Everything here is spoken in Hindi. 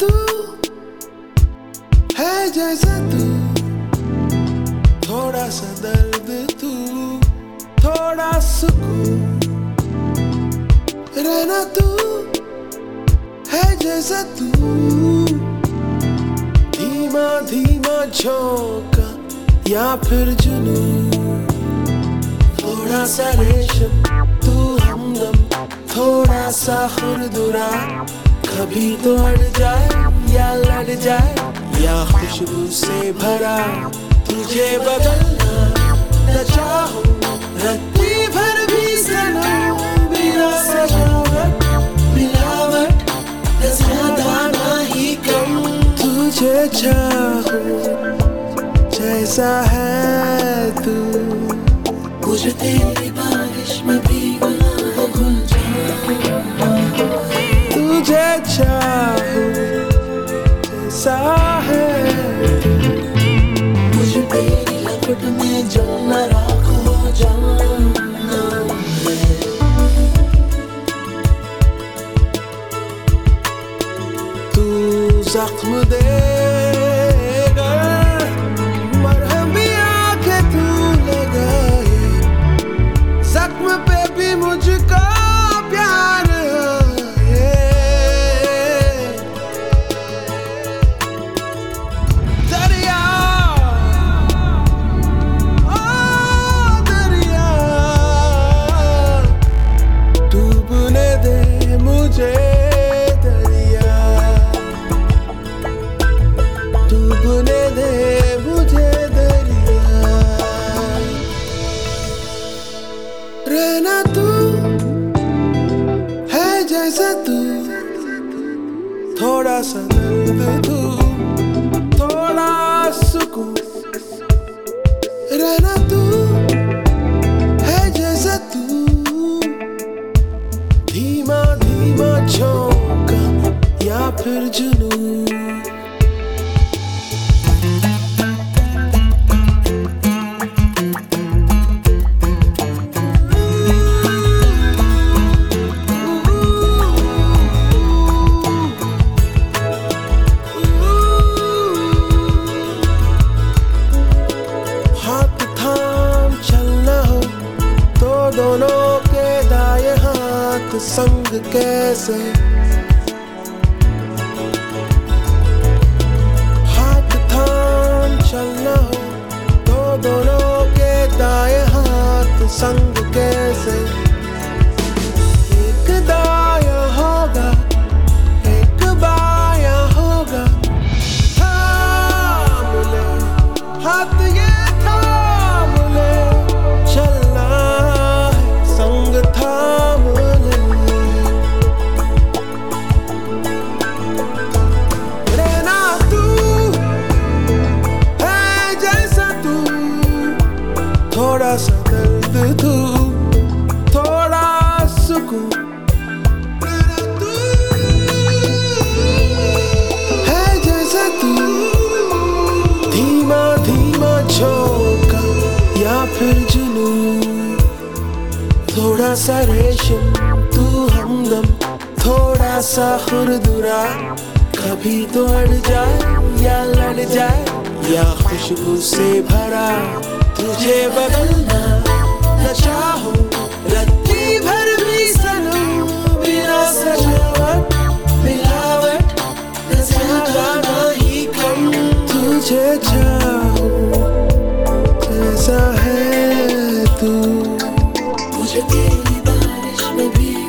तू है जैसा तू। थोड़ा सा दर्द तू, थोड़ा सुकून। रहना तू है जैसा तू। धीमा धीमा झोंका या फिर जुनून। थोड़ा सा रेशम, तू हमदम, थोड़ा सा खुरदुरा कभी तो अड़ जाए या लड़ जाए, या खुशबू से भरा तुझे बदलना चाहो, रत्ती भर भी बिना सजावट, मिलावट ज़्यादा ना ही कम। तुझे चाहो, जैसा है तू, मुझे तेरी आके तू लगाए जख्म पे भी मुझको फिर जुनून। तो दोनों के दाएँ हाथ संग कैसे? दोनों के दाएँ हाथ संग कैसे फिर जुनून थोड़ा सा रेशम तू हमदम थोड़ा सा खुरदुरा कभी तो अड़ जाए या लड़ जाए या खुशबू से भरा तुझे बदलना न चाहो रत्ती जैसा